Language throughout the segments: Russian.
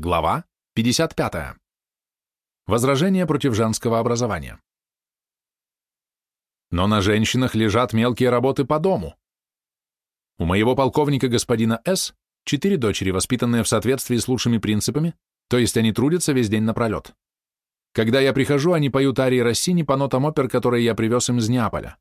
Глава 55. Возражение против женского образования. Но на женщинах лежат мелкие работы по дому. У моего полковника господина С. четыре дочери, воспитанные в соответствии с лучшими принципами, то есть они трудятся весь день напролет. Когда я прихожу, они поют арии Россини по нотам опер, которые я привез им из Неаполя.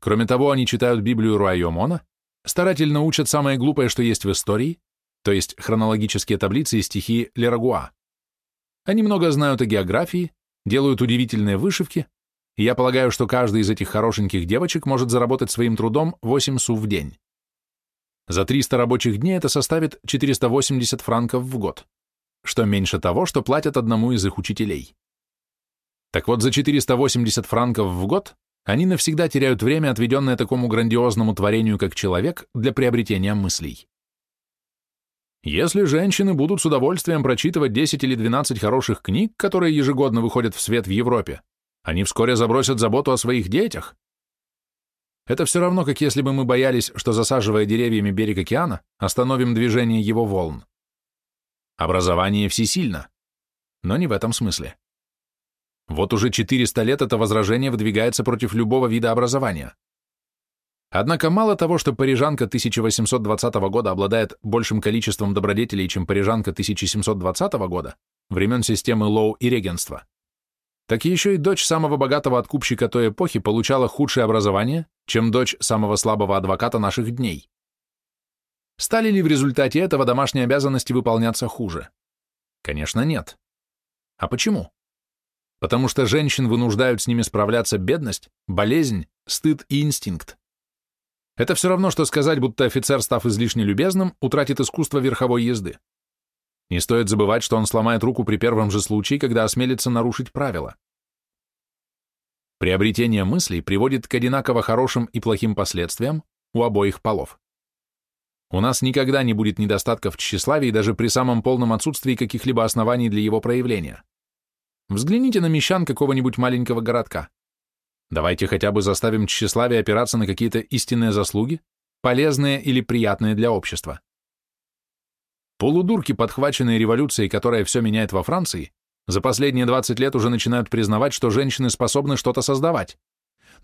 Кроме того, они читают Библию Руайо Мона, старательно учат самое глупое, что есть в истории, то есть хронологические таблицы и стихи Лерагуа. Они много знают о географии, делают удивительные вышивки, и я полагаю, что каждый из этих хорошеньких девочек может заработать своим трудом 8 су в день. За 300 рабочих дней это составит 480 франков в год, что меньше того, что платят одному из их учителей. Так вот, за 480 франков в год они навсегда теряют время, отведенное такому грандиозному творению, как человек, для приобретения мыслей. Если женщины будут с удовольствием прочитывать 10 или 12 хороших книг, которые ежегодно выходят в свет в Европе, они вскоре забросят заботу о своих детях. Это все равно, как если бы мы боялись, что, засаживая деревьями берег океана, остановим движение его волн. Образование всесильно, но не в этом смысле. Вот уже 400 лет это возражение выдвигается против любого вида образования. Однако мало того, что парижанка 1820 года обладает большим количеством добродетелей, чем парижанка 1720 года, времен системы Лоу и регенства, так еще и дочь самого богатого откупщика той эпохи получала худшее образование, чем дочь самого слабого адвоката наших дней. Стали ли в результате этого домашние обязанности выполняться хуже? Конечно, нет. А почему? Потому что женщин вынуждают с ними справляться бедность, болезнь, стыд и инстинкт. Это все равно, что сказать, будто офицер, став излишне любезным, утратит искусство верховой езды. Не стоит забывать, что он сломает руку при первом же случае, когда осмелится нарушить правила. Приобретение мыслей приводит к одинаково хорошим и плохим последствиям у обоих полов. У нас никогда не будет недостатков в тщеславии даже при самом полном отсутствии каких-либо оснований для его проявления. Взгляните на мещан какого-нибудь маленького городка. Давайте хотя бы заставим тщеславие опираться на какие-то истинные заслуги, полезные или приятные для общества. Полудурки, подхваченные революцией, которая все меняет во Франции, за последние 20 лет уже начинают признавать, что женщины способны что-то создавать.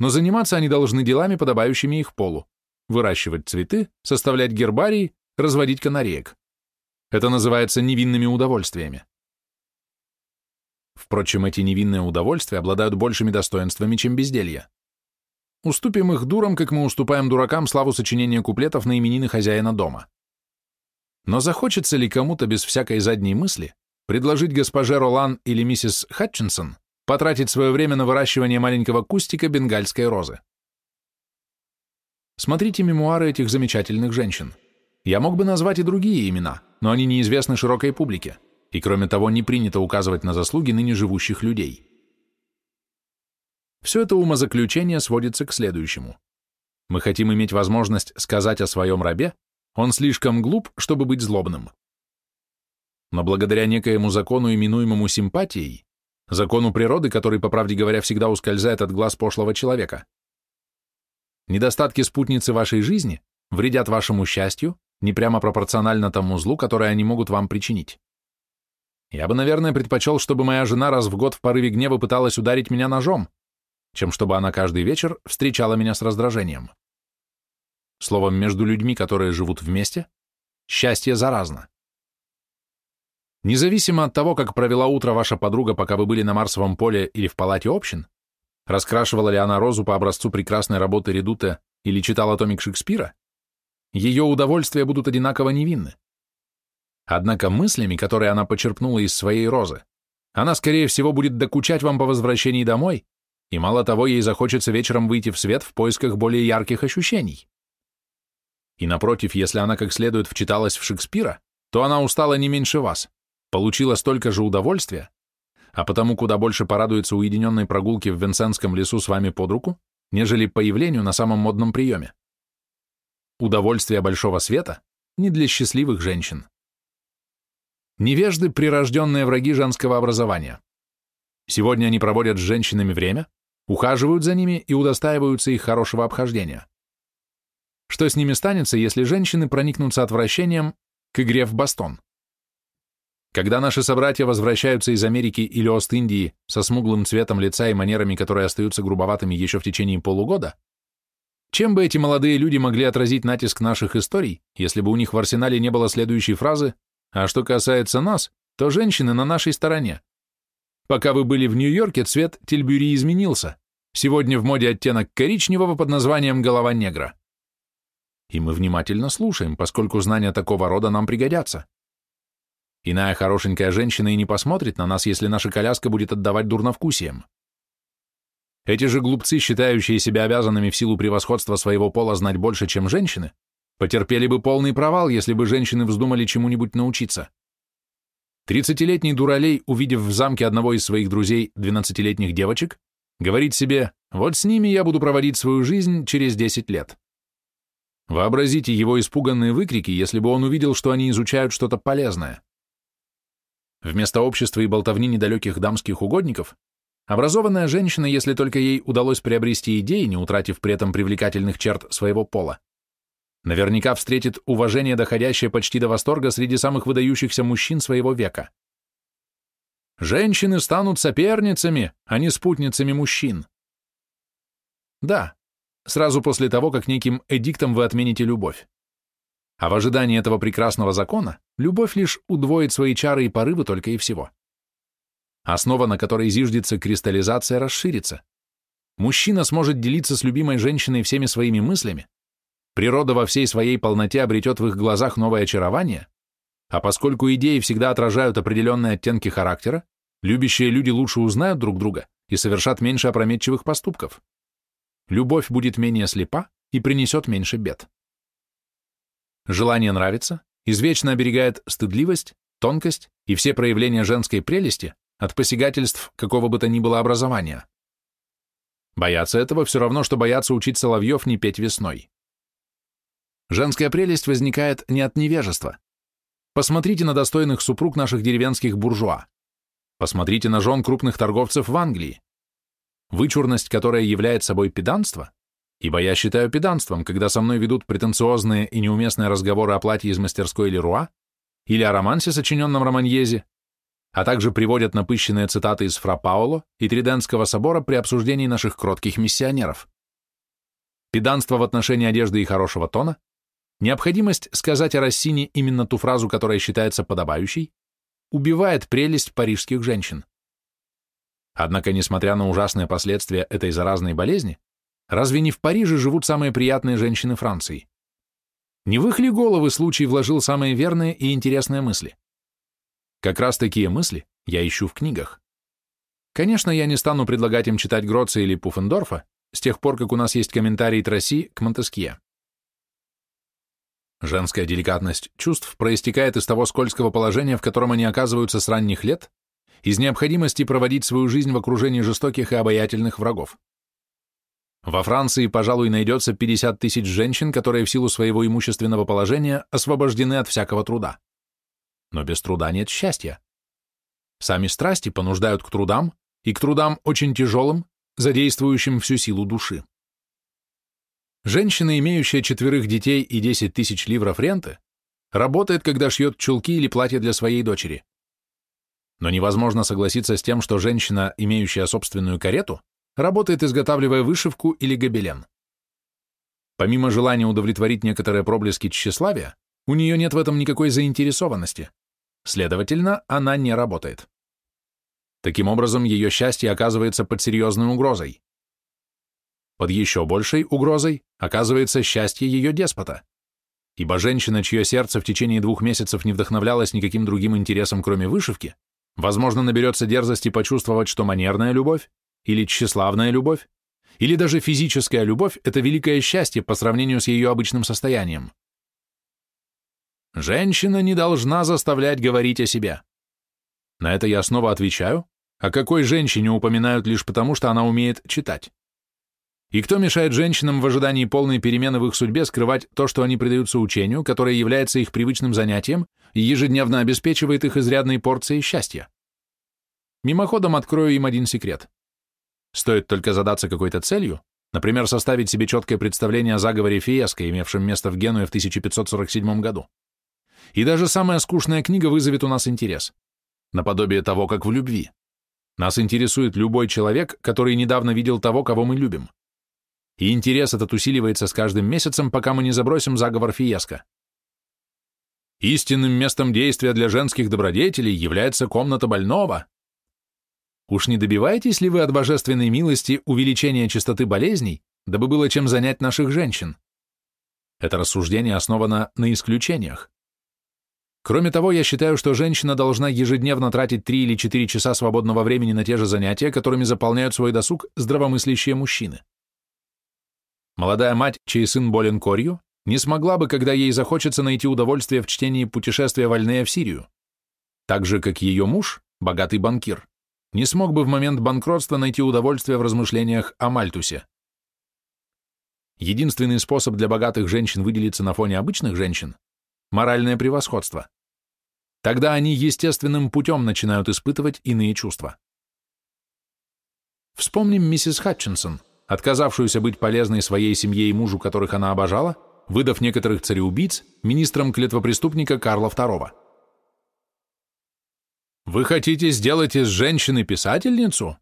Но заниматься они должны делами, подобающими их полу. Выращивать цветы, составлять гербарии, разводить канареек. Это называется невинными удовольствиями. Впрочем, эти невинные удовольствия обладают большими достоинствами, чем безделье. Уступим их дурам, как мы уступаем дуракам славу сочинения куплетов на именины хозяина дома. Но захочется ли кому-то без всякой задней мысли предложить госпоже Ролан или миссис Хатчинсон потратить свое время на выращивание маленького кустика бенгальской розы? Смотрите мемуары этих замечательных женщин. Я мог бы назвать и другие имена, но они неизвестны широкой публике и кроме того не принято указывать на заслуги ныне живущих людей. Все это умозаключение сводится к следующему. Мы хотим иметь возможность сказать о своем рабе, он слишком глуп, чтобы быть злобным. Но благодаря некоему закону, именуемому симпатией, закону природы, который, по правде говоря, всегда ускользает от глаз пошлого человека, недостатки спутницы вашей жизни вредят вашему счастью, не прямо пропорционально тому злу, которое они могут вам причинить. Я бы, наверное, предпочел, чтобы моя жена раз в год в порыве гнева пыталась ударить меня ножом, чем чтобы она каждый вечер встречала меня с раздражением. Словом, между людьми, которые живут вместе, счастье заразно. Независимо от того, как провела утро ваша подруга, пока вы были на Марсовом поле или в палате общин, раскрашивала ли она розу по образцу прекрасной работы Редута или читала томик Шекспира, ее удовольствия будут одинаково невинны. Однако мыслями, которые она почерпнула из своей розы, она, скорее всего, будет докучать вам по возвращении домой, и мало того, ей захочется вечером выйти в свет в поисках более ярких ощущений. И напротив, если она как следует вчиталась в Шекспира, то она устала не меньше вас, получила столько же удовольствия, а потому куда больше порадуется уединенной прогулке в Венсенском лесу с вами под руку, нежели появлению на самом модном приеме. Удовольствие большого света не для счастливых женщин. Невежды – прирожденные враги женского образования. Сегодня они проводят с женщинами время, ухаживают за ними и удостаиваются их хорошего обхождения. Что с ними станется, если женщины проникнутся отвращением к игре в бастон? Когда наши собратья возвращаются из Америки или Ост-Индии со смуглым цветом лица и манерами, которые остаются грубоватыми еще в течение полугода, чем бы эти молодые люди могли отразить натиск наших историй, если бы у них в арсенале не было следующей фразы «А что касается нас, то женщины на нашей стороне». Пока вы были в Нью-Йорке, цвет тельбюри изменился. Сегодня в моде оттенок коричневого под названием «голова негра». И мы внимательно слушаем, поскольку знания такого рода нам пригодятся. Иная хорошенькая женщина и не посмотрит на нас, если наша коляска будет отдавать дурновкусием. Эти же глупцы, считающие себя обязанными в силу превосходства своего пола знать больше, чем женщины, потерпели бы полный провал, если бы женщины вздумали чему-нибудь научиться. Тридцатилетний дуралей, увидев в замке одного из своих друзей двенадцатилетних девочек, говорит себе, вот с ними я буду проводить свою жизнь через десять лет. Вообразите его испуганные выкрики, если бы он увидел, что они изучают что-то полезное. Вместо общества и болтовни недалеких дамских угодников, образованная женщина, если только ей удалось приобрести идеи, не утратив при этом привлекательных черт своего пола, наверняка встретит уважение, доходящее почти до восторга среди самых выдающихся мужчин своего века. Женщины станут соперницами, а не спутницами мужчин. Да, сразу после того, как неким эдиктом вы отмените любовь. А в ожидании этого прекрасного закона любовь лишь удвоит свои чары и порывы только и всего. Основа, на которой зиждется кристаллизация, расширится. Мужчина сможет делиться с любимой женщиной всеми своими мыслями, природа во всей своей полноте обретет в их глазах новое очарование, а поскольку идеи всегда отражают определенные оттенки характера, любящие люди лучше узнают друг друга и совершат меньше опрометчивых поступков. Любовь будет менее слепа и принесет меньше бед. Желание нравится извечно оберегает стыдливость, тонкость и все проявления женской прелести от посягательств какого бы то ни было образования. Бояться этого все равно, что бояться учить соловьев не петь весной. Женская прелесть возникает не от невежества. Посмотрите на достойных супруг наших деревенских буржуа. Посмотрите на жен крупных торговцев в Англии. Вычурность, которая является собой педанство, Ибо я считаю педанством, когда со мной ведут претенциозные и неуместные разговоры о платье из мастерской Леруа или о романсе, сочиненном Романьезе, а также приводят напыщенные цитаты из Фра Паоло и Триденского собора при обсуждении наших кротких миссионеров. Педанство в отношении одежды и хорошего тона, необходимость сказать о Рассине именно ту фразу, которая считается подобающей, убивает прелесть парижских женщин. Однако, несмотря на ужасные последствия этой заразной болезни, Разве не в Париже живут самые приятные женщины Франции? Не в их ли головы случай вложил самые верные и интересные мысли? Как раз такие мысли я ищу в книгах. Конечно, я не стану предлагать им читать Гроца или Пуффендорфа, с тех пор, как у нас есть комментарий Тросси к Монтескье. Женская деликатность чувств проистекает из того скользкого положения, в котором они оказываются с ранних лет, из необходимости проводить свою жизнь в окружении жестоких и обаятельных врагов. Во Франции, пожалуй, найдется 50 тысяч женщин, которые в силу своего имущественного положения освобождены от всякого труда. Но без труда нет счастья. Сами страсти понуждают к трудам, и к трудам очень тяжелым, задействующим всю силу души. Женщина, имеющая четверых детей и 10 тысяч ливров ренты, работает, когда шьет чулки или платье для своей дочери. Но невозможно согласиться с тем, что женщина, имеющая собственную карету, работает, изготавливая вышивку или гобелен. Помимо желания удовлетворить некоторые проблески тщеславия, у нее нет в этом никакой заинтересованности. Следовательно, она не работает. Таким образом, ее счастье оказывается под серьезной угрозой. Под еще большей угрозой оказывается счастье ее деспота. Ибо женщина, чье сердце в течение двух месяцев не вдохновлялось никаким другим интересом, кроме вышивки, возможно, наберется дерзости почувствовать, что манерная любовь или тщеславная любовь, или даже физическая любовь – это великое счастье по сравнению с ее обычным состоянием. Женщина не должна заставлять говорить о себе. На это я снова отвечаю, о какой женщине упоминают лишь потому, что она умеет читать. И кто мешает женщинам в ожидании полной перемены в их судьбе скрывать то, что они предаются учению, которое является их привычным занятием и ежедневно обеспечивает их изрядной порцией счастья? Мимоходом открою им один секрет. Стоит только задаться какой-то целью, например, составить себе четкое представление о заговоре Фиеско, имевшем место в Генуе в 1547 году. И даже самая скучная книга вызовет у нас интерес. наподобие того, как в любви. Нас интересует любой человек, который недавно видел того, кого мы любим. И интерес этот усиливается с каждым месяцем, пока мы не забросим заговор Фиеско. Истинным местом действия для женских добродетелей является комната больного. Уж не добиваетесь ли вы от божественной милости увеличения частоты болезней, дабы было чем занять наших женщин? Это рассуждение основано на исключениях. Кроме того, я считаю, что женщина должна ежедневно тратить 3 или 4 часа свободного времени на те же занятия, которыми заполняют свой досуг здравомыслящие мужчины. Молодая мать, чей сын болен корью, не смогла бы, когда ей захочется найти удовольствие в чтении путешествия вольнее в Сирию. Так же, как ее муж, богатый банкир, не смог бы в момент банкротства найти удовольствие в размышлениях о Мальтусе. Единственный способ для богатых женщин выделиться на фоне обычных женщин – моральное превосходство. Тогда они естественным путем начинают испытывать иные чувства. Вспомним миссис Хатчинсон, отказавшуюся быть полезной своей семье и мужу, которых она обожала – выдав некоторых цареубийц министром клетвопреступника Карла II. Вы хотите сделать из женщины писательницу?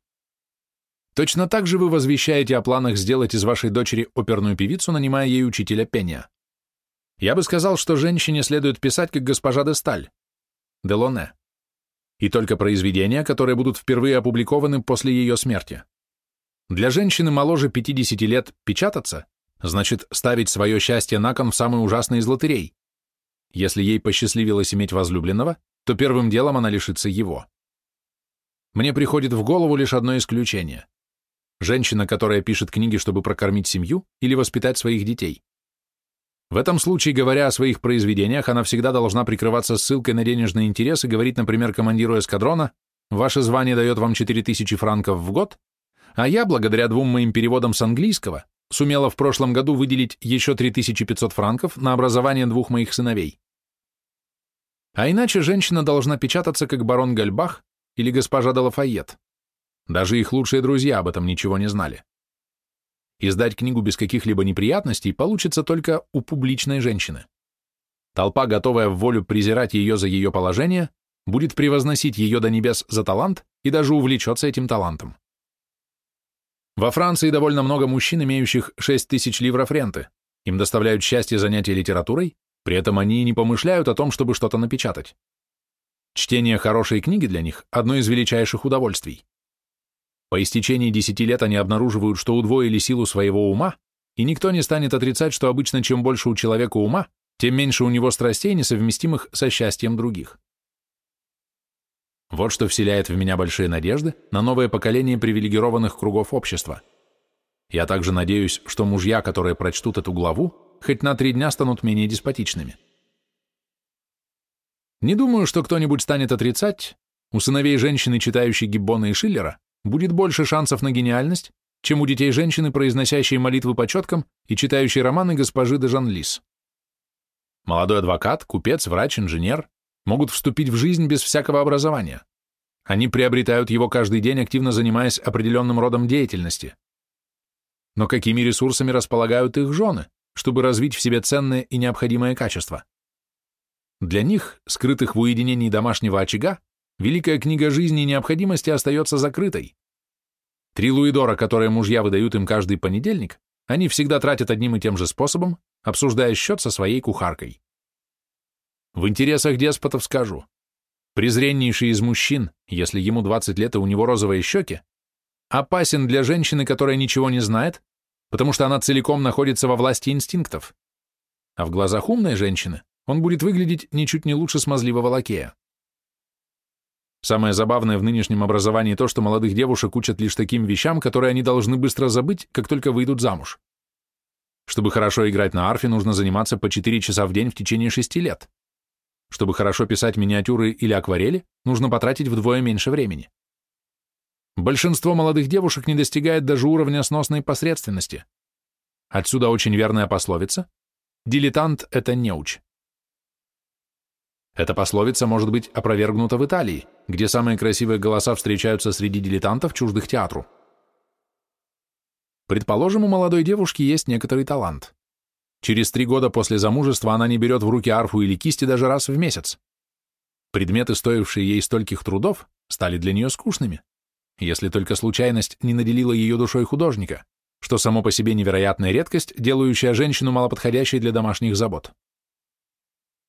Точно так же вы возвещаете о планах сделать из вашей дочери оперную певицу, нанимая ей учителя пения. Я бы сказал, что женщине следует писать, как госпожа де Сталь, Делоне, и только произведения, которые будут впервые опубликованы после ее смерти. Для женщины моложе 50 лет печататься значит ставить свое счастье на кон в самый ужасный из лотерей. Если ей посчастливилось иметь возлюбленного, то первым делом она лишится его. Мне приходит в голову лишь одно исключение. Женщина, которая пишет книги, чтобы прокормить семью или воспитать своих детей. В этом случае, говоря о своих произведениях, она всегда должна прикрываться ссылкой на денежный интерес и говорить, например, командиру эскадрона, «Ваше звание дает вам 4000 франков в год, а я, благодаря двум моим переводам с английского, сумела в прошлом году выделить еще 3500 франков на образование двух моих сыновей. А иначе женщина должна печататься как барон Гальбах или госпожа де Лафайет. Даже их лучшие друзья об этом ничего не знали. Издать книгу без каких-либо неприятностей получится только у публичной женщины. Толпа, готовая в волю презирать ее за ее положение, будет превозносить ее до небес за талант и даже увлечется этим талантом. Во Франции довольно много мужчин, имеющих 6 тысяч ливров ренты. Им доставляют счастье занятия литературой, при этом они не помышляют о том, чтобы что-то напечатать. Чтение хорошей книги для них – одно из величайших удовольствий. По истечении 10 лет они обнаруживают, что удвоили силу своего ума, и никто не станет отрицать, что обычно чем больше у человека ума, тем меньше у него страстей, несовместимых со счастьем других. Вот что вселяет в меня большие надежды на новое поколение привилегированных кругов общества. Я также надеюсь, что мужья, которые прочтут эту главу, хоть на три дня станут менее деспотичными. Не думаю, что кто-нибудь станет отрицать, у сыновей женщины, читающей Гиббона и Шиллера, будет больше шансов на гениальность, чем у детей женщины, произносящей молитвы по четкам и читающей романы госпожи де Жанлис. Молодой адвокат, купец, врач, инженер, могут вступить в жизнь без всякого образования. Они приобретают его каждый день, активно занимаясь определенным родом деятельности. Но какими ресурсами располагают их жены, чтобы развить в себе ценные и необходимые качества? Для них, скрытых в уединении домашнего очага, великая книга жизни и необходимости остается закрытой. Три луидора, которые мужья выдают им каждый понедельник, они всегда тратят одним и тем же способом, обсуждая счет со своей кухаркой. В интересах деспотов скажу. Презреннейший из мужчин, если ему 20 лет и у него розовые щеки, опасен для женщины, которая ничего не знает, потому что она целиком находится во власти инстинктов. А в глазах умной женщины он будет выглядеть ничуть не лучше смазливого лакея. Самое забавное в нынешнем образовании то, что молодых девушек учат лишь таким вещам, которые они должны быстро забыть, как только выйдут замуж. Чтобы хорошо играть на арфе, нужно заниматься по 4 часа в день в течение 6 лет. Чтобы хорошо писать миниатюры или акварели, нужно потратить вдвое меньше времени. Большинство молодых девушек не достигает даже уровня сносной посредственности. Отсюда очень верная пословица «Дилетант — это неуч». Эта пословица может быть опровергнута в Италии, где самые красивые голоса встречаются среди дилетантов, чуждых театру. Предположим, у молодой девушки есть некоторый талант. Через три года после замужества она не берет в руки арфу или кисти даже раз в месяц. Предметы, стоившие ей стольких трудов, стали для нее скучными, если только случайность не наделила ее душой художника, что само по себе невероятная редкость, делающая женщину малоподходящей для домашних забот.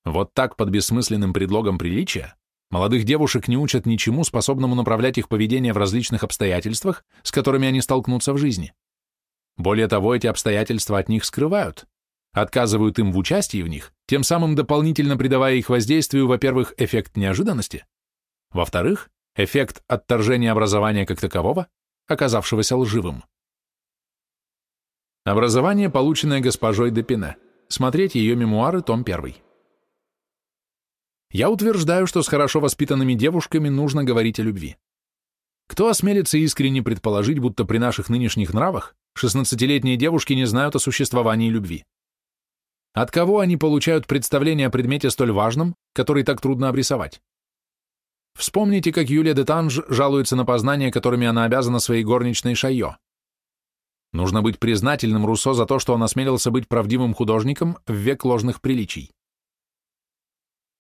Вот так, под бессмысленным предлогом приличия, молодых девушек не учат ничему, способному направлять их поведение в различных обстоятельствах, с которыми они столкнутся в жизни. Более того, эти обстоятельства от них скрывают, отказывают им в участии в них, тем самым дополнительно придавая их воздействию, во-первых, эффект неожиданности, во-вторых, эффект отторжения образования как такового, оказавшегося лживым. Образование, полученное госпожой Депине. Смотреть ее мемуары, том 1. Я утверждаю, что с хорошо воспитанными девушками нужно говорить о любви. Кто осмелится искренне предположить, будто при наших нынешних нравах 16-летние девушки не знают о существовании любви? От кого они получают представление о предмете столь важном, который так трудно обрисовать? Вспомните, как Юлия де Танж жалуется на познания, которыми она обязана своей горничной Шайо. Нужно быть признательным Руссо за то, что он осмелился быть правдивым художником в век ложных приличий.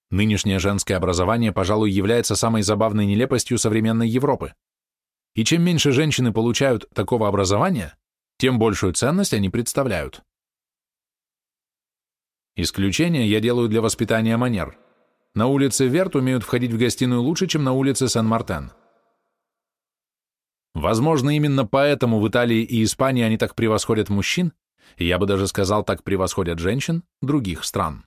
Нынешнее женское образование, пожалуй, является самой забавной нелепостью современной Европы. И чем меньше женщины получают такого образования, тем большую ценность они представляют. Исключение я делаю для воспитания манер. На улице Верт умеют входить в гостиную лучше, чем на улице Сен-Мартен. Возможно, именно поэтому в Италии и Испании они так превосходят мужчин, и я бы даже сказал, так превосходят женщин других стран.